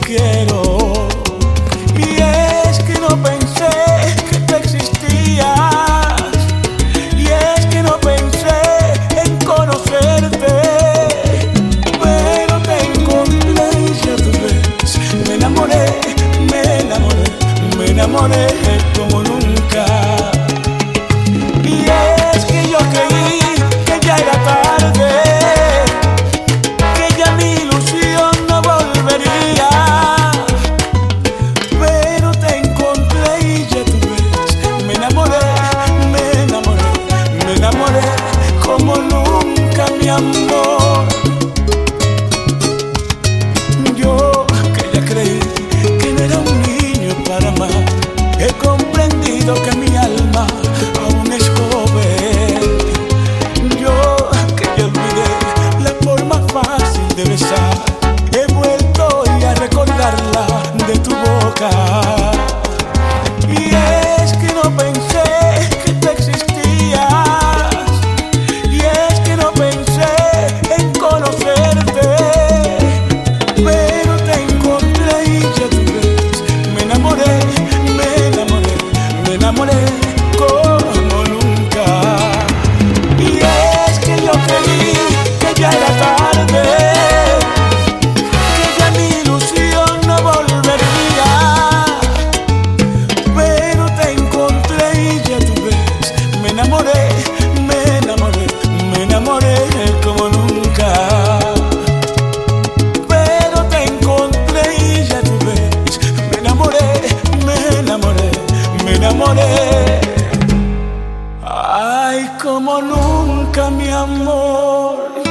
quiero. Y es que no pensé que te existías. Y es que no pensé en conocerte. Pero te encontré y ya te. Me enamoré, me enamoré, me enamoré. amor. Yo que ya creí que no era un niño para amar, he comprendido que mi alma aún es joven. Yo que ya olvidé la forma fácil de besar, he vuelto hoy a recordarla de tu boca. enamoré. Ay, como nunca mi amor.